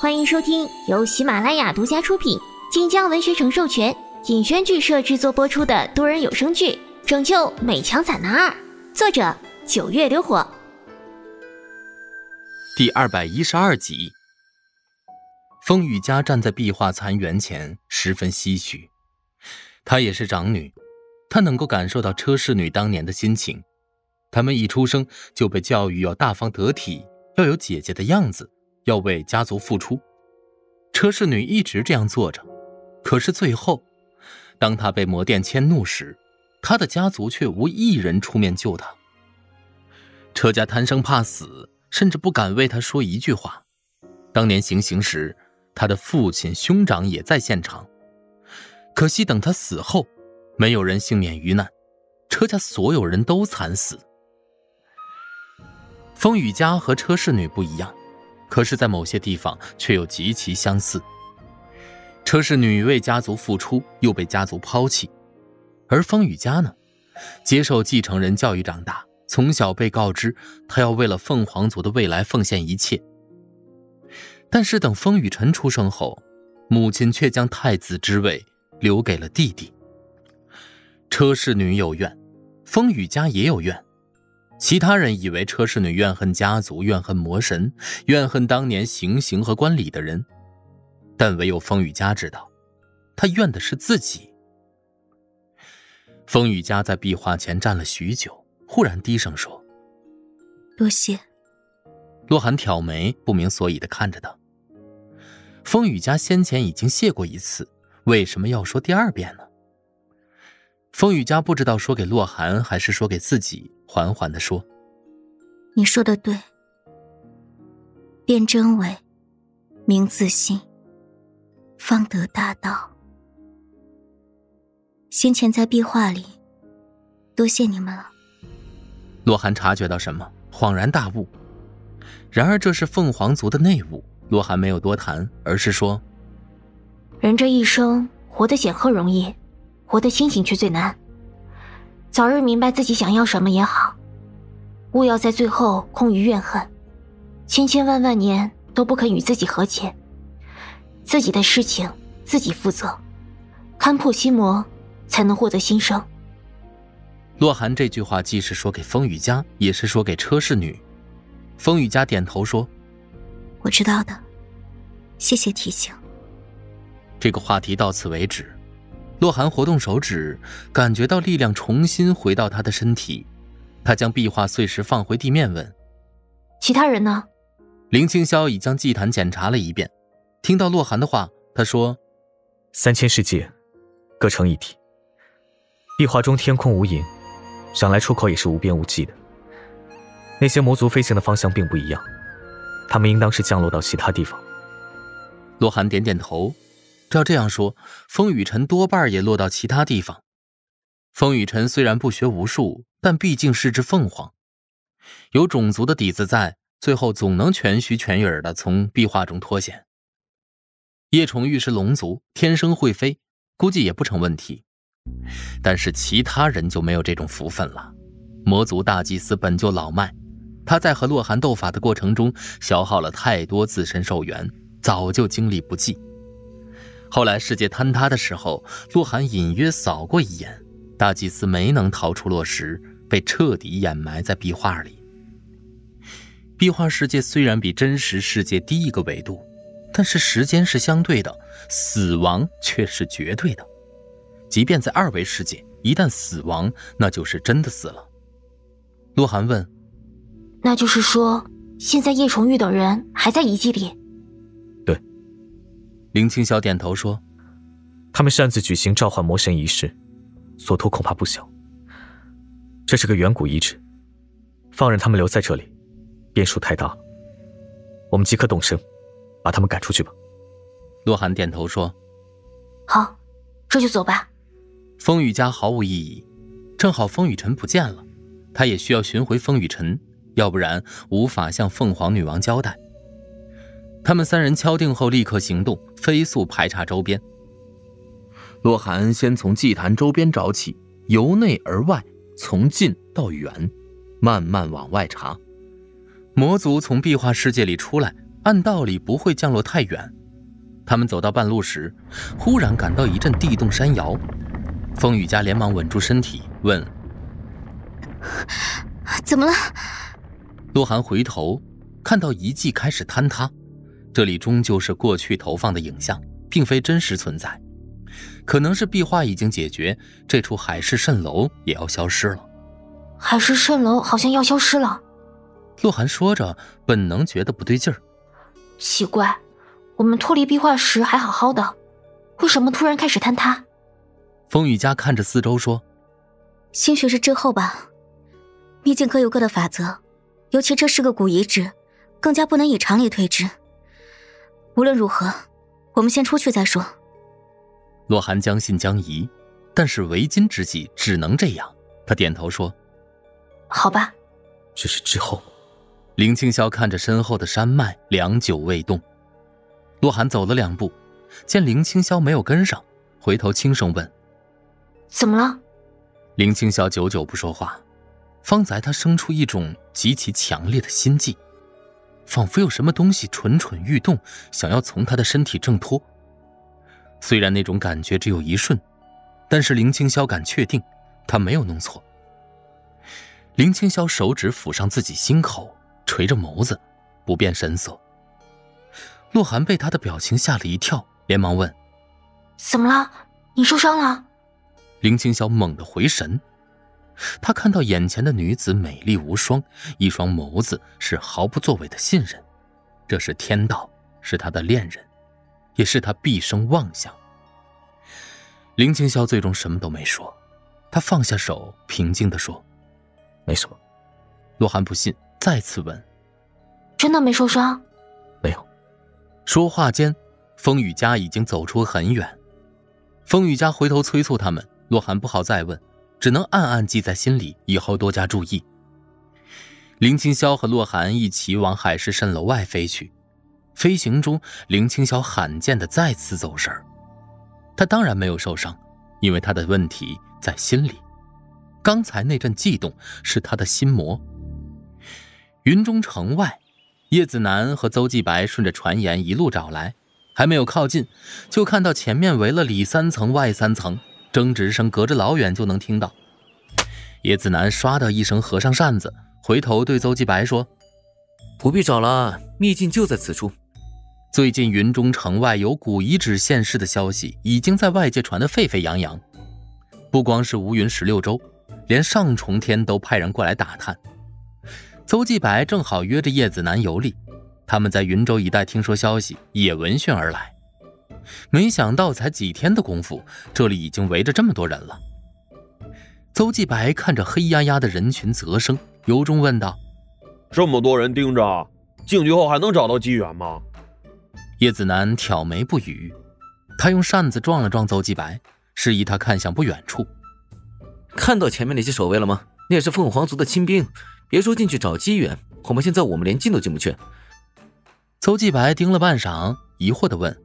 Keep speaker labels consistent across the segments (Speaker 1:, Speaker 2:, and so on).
Speaker 1: 欢迎收听由喜马拉雅独家出品、晋江文学城授权、尹轩剧社制作播出的多人有声剧《拯救美强惨男二》，作者九月流火。
Speaker 2: 第二百一十二集。风雨家站在壁画残垣前，十分唏嘘。她也是长女，她能够感受到车氏女当年的心情。他们一出生就被教育要大方得体，要有姐姐的样子。要为家族付出，车氏女一直这样做着。可是最后，当她被魔殿迁怒时，她的家族却无一人出面救她。车家贪生怕死，甚至不敢为她说一句话。当年行刑时，他的父亲、兄长也在现场。可惜等他死后，没有人幸免于难，车家所有人都惨死。风雨家和车氏女不一样。可是，在某些地方却又极其相似。车氏女为家族付出，又被家族抛弃；而风雨家呢，接受继承人教育长大，从小被告知他要为了凤凰族的未来奉献一切。但是，等风雨晨出生后，母亲却将太子之位留给了弟弟。车氏女有怨，风雨家也有怨。其他人以为车氏女怨恨家族，怨恨魔神，怨恨当年行刑和观礼的人，但唯有风雨家知道，他怨的是自己。风雨家在壁画前站了许久，忽然低声说：“
Speaker 3: 多谢。”
Speaker 2: 洛寒挑眉，不明所以的看着他。风雨家先前已经谢过一次，为什么要说第二遍呢？风雨家不知道说给洛寒还是说给自己，缓缓的说：“
Speaker 3: 你说的对，辨真伪，明自信，方得大道。先前在壁画里，多谢你们了。”
Speaker 2: 洛寒察觉到什么，恍然大悟。然而这是凤凰族的内务，洛寒没有多谈，而是说：“
Speaker 1: 人这一生，活得显赫容易。”活得清醒却最难。早日明白自己想要什么也好，勿要在最后空余怨恨，千千万万年都不肯与自己和解。自己的事情自己负责，看破心魔，才能获得新生。
Speaker 2: 洛寒这句话既是说给风雨家，也是说给车氏女。风雨家点头说：“
Speaker 3: 我知道的，谢谢提醒。”
Speaker 2: 这个话题到此为止。洛寒活动手指，感觉到力量重新回到他的身体。他将壁画碎石放回地面，问：“
Speaker 1: 其他人呢？”
Speaker 2: 林清霄已将祭坛检查了一遍，听到洛寒的话，他说：“
Speaker 4: 三千世界，各成一体。壁画中天空无垠，想来出口也是无边无际的。那些魔族飞行的方向并不一样，他们应当是降落到其他地方。”
Speaker 2: 洛寒点点头。照这样说，风雨晨多半也落到其他地方。风雨晨虽然不学无术，但毕竟是只凤凰，有种族的底子在，最后总能全虚全影的从壁画中脱险。叶崇玉是龙族，天生会飞，估计也不成问题。但是其他人就没有这种福分了。魔族大祭司本就老迈，他在和洛寒斗法的过程中消耗了太多自身寿元，早就精力不济。后来世界坍塌的时候，洛寒隐约扫过一眼，大祭司没能逃出落石，被彻底掩埋在壁画里。壁画世界虽然比真实世界低一个维度，但是时间是相对的，死亡却是绝对的。即便在二维世界，一旦死亡，那就是真的死了。洛寒问：“
Speaker 1: 那就是说，现在叶崇玉等人还在遗迹里？”
Speaker 2: 林青晓点头说：“
Speaker 4: 他们擅自举行召唤魔神仪式，所图恐怕不小。这是个远古遗址，放任他们留在这里，变数太大了。我们即刻动身，把他们赶出去吧。”
Speaker 2: 洛寒点头说：“
Speaker 1: 好，这就走吧。”
Speaker 2: 风雨家毫无异议，正好风雨尘不见了，他也需要寻回风雨尘，要不然无法向凤凰女王交代。他们三人敲定后，立刻行动，飞速排查周边。洛寒先从祭坛周边找起，由内而外，从近到远，慢慢往外查。魔族从壁画世界里出来，按道理不会降落太远。他们走到半路时，忽然感到一阵地动山摇。风雨家连忙稳住身体，问：“
Speaker 3: 怎么了？”
Speaker 2: 洛寒回头看到遗迹开始坍塌，这里终究是过去投放的影像，并非真实存在。可能是壁画已经解决，这处海市蜃楼也要消失了。
Speaker 1: 海市蜃楼好像要消失了。
Speaker 2: 洛寒说着，本能觉得不对劲儿。
Speaker 1: 奇怪，我们脱离壁画时还好好的，为什么突然开始坍塌？
Speaker 2: 风雨家看着四周说：“
Speaker 3: 兴许是之后吧。秘境各有各的法则，尤其这是个古遗址，更加不能以常理推之。无论如何，我们先出去再说。”
Speaker 2: 洛寒将信将疑，但是为今之计只能这样。他点头说：“
Speaker 1: 好吧。”
Speaker 4: 这是之后。
Speaker 2: 林青霄看着身后的山脉，良久未动。洛寒走了两步，见林青霄没有跟上，回头轻声问：“
Speaker 1: 怎么了？”
Speaker 2: 林青霄久久不说话，方才他生出一种极其强烈的心悸，仿佛有什么东西蠢蠢欲动，想要从他的身体挣脱。虽然那种感觉只有一瞬，但是林青霄敢确定，他没有弄错。林青霄手指抚上自己心口，垂着眸子，不变神色。洛寒被他的表情吓了一跳，连忙问：“
Speaker 1: 怎么了？你受伤了？”
Speaker 2: 林青霄猛地回神，他看到眼前的女子美丽无双，一双眸子是毫不作为的信任，这是天道，是他的恋人。也是他毕生妄想。林青霄最终什么都没说，他放下手，平静地说：“
Speaker 4: 没什么。”
Speaker 2: 洛寒不信，再次问：“
Speaker 1: 真的没受伤？”“
Speaker 4: 没有。”
Speaker 2: 说话间，风雨家已经走出很远。风雨家回头催促他们，洛寒不好再问，只能暗暗记在心里，以后多加注意。林青霄和洛寒一起往海市蜃楼外飞去。飞行中，林青霄罕见的再次走神。他当然没有受伤，因为他的问题在心里。刚才那阵悸动是他的心魔。云中城外，叶子楠和邹继白顺着传言一路找来，还没有靠近，就看到前面围了里三层外三层，争执声隔着老远就能听到。叶子楠唰的一声合上扇子，回头对邹继白说：“
Speaker 5: 不必找了，秘境就在此处。”
Speaker 2: 最近云中城外有古遗址现世的消息，已经在外界传得沸沸扬扬。不光是乌云十六州，连上重天都派人过来打探。邹继白正好约着叶子楠游历，他们在云州一带听说消息，也闻讯而来。没想到才几天的功夫，这里已经围着这么多人了。邹继白看着黑压压的人群啧声，由衷问道：“
Speaker 6: 这么多人盯着，进去后还能找到机缘吗？”
Speaker 2: 叶子楠挑眉不语，他用扇子撞了撞邹继白，示意他看向不远处。
Speaker 5: 看到前面那些守卫了吗？那是凤凰族的亲兵，别说进去找机缘，恐怕现在我们连进都进不去。
Speaker 2: 邹继白盯了半晌，疑惑地问：“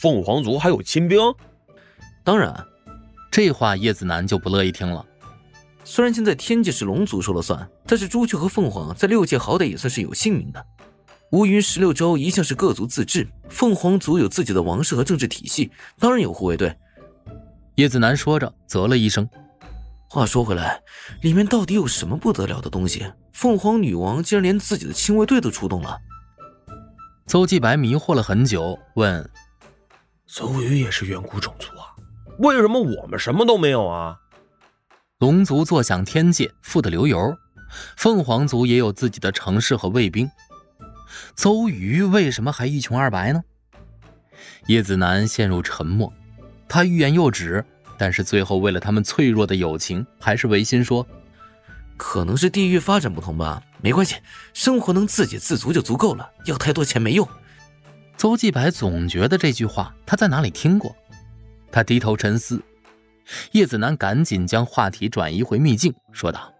Speaker 6: 凤凰族还有亲兵？”
Speaker 5: 当然，
Speaker 2: 这话叶子楠就不乐意听了。
Speaker 5: 虽然现在天界是龙族说了算，但是朱雀和凤凰在六界好歹也算是有姓名的。乌云十六州一向是各族自治，凤凰族有自己的王室和政治体系，当然有护卫队。
Speaker 2: 叶子楠说着，啧了一声。
Speaker 5: 话说回来，里面到底有什么不得了的东西？凤凰女王竟然连自己的亲卫队都出动了。
Speaker 2: 邹继白迷惑了很久，问：“
Speaker 6: 邹宇也是远古种族啊？为什么我们什么都没有啊？”
Speaker 2: 龙族坐享天界，富得流油，凤凰族也有自己的城市和卫兵。邹瑜为什么还一穷二白呢？叶子楠陷入沉默，他欲言又止，但是最后为了他们脆弱的友情，还是违心说：“
Speaker 5: 可能是地域发展不同吧，没关系，生活能自给自足就足够了，要太多钱没用。”
Speaker 2: 邹继白总觉得这句话他在哪里听过，他低头沉思。叶子楠赶紧将话题转移回秘境，说道：“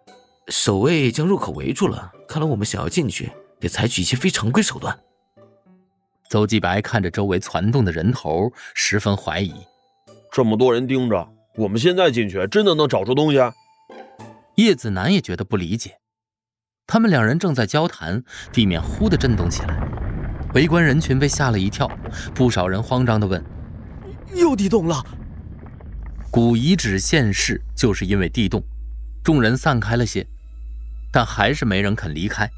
Speaker 5: 守卫将入口围住了，看来我们想要进去。”得采取一些非常规手段。
Speaker 2: 邹继白看着周围攒动的人头，十分怀疑：
Speaker 6: 这么多人盯着，我们现在进去，真的能找出东西？
Speaker 2: 叶子楠也觉得不理解。他们两人正在交谈，地面忽地震动起来，围观人群被吓了一跳，不少人慌张地问：“
Speaker 6: 又地动了？”
Speaker 2: 古遗址现世就是因为地动，众人散开了些，但还是没人肯离开。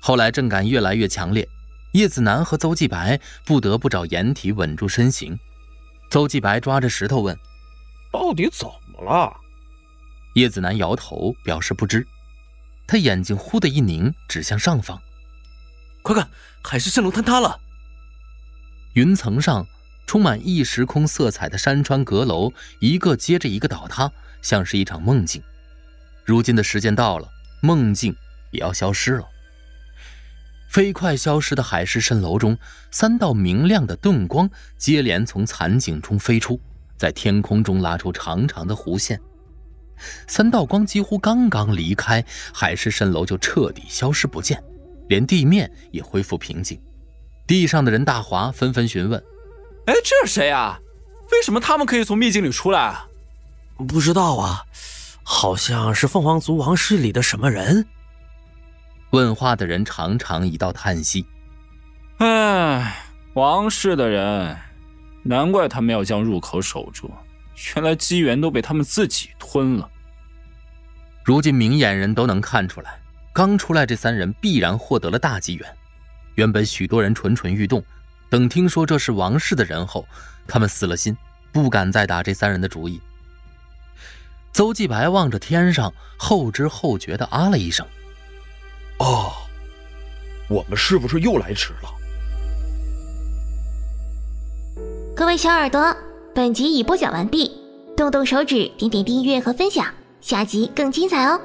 Speaker 2: 后来震感越来越强烈，叶子楠和邹继白不得不找掩体稳住身形。邹继白抓着石头问：“
Speaker 6: 到底怎么了？”
Speaker 2: 叶子楠摇头表示不知，他眼睛忽的一凝，指向上方：“
Speaker 5: 快看，海市蜃楼坍塌了！”
Speaker 2: 云层上充满异时空色彩的山川阁楼，一个接着一个倒塌，像是一场梦境。如今的时间到了，梦境也要消失了。飞快消失的海市蜃楼中，三道明亮的盾光接连从残景中飞出，在天空中拉出长长的弧线。三道光几乎刚刚离开，海市蜃楼就彻底消失不见，连地面也恢复平静。地上的人大华，纷纷询问：“
Speaker 7: 哎，这是谁啊？为什么他们可以从秘境里出来？”“
Speaker 6: 不知道啊，好像是凤凰族王室里的什么人。”
Speaker 2: 问话的人长长一道叹息：“
Speaker 7: 唉，王室的人，难怪他们要将入口守住。原来机缘都被他们自己吞了。
Speaker 2: 如今明眼人都能看出来，刚出来这三人必然获得了大机缘。原本许多人蠢蠢欲动，等听说这是王室的人后，他们死了心，不敢再打这三人的主意。”邹继白望着天上，后知后觉的啊了一声。
Speaker 6: 哦，我们是不是又来迟了？
Speaker 1: 各位小耳朵，本集已播讲完毕，动动手指，点点订阅和分享，下集更精彩哦！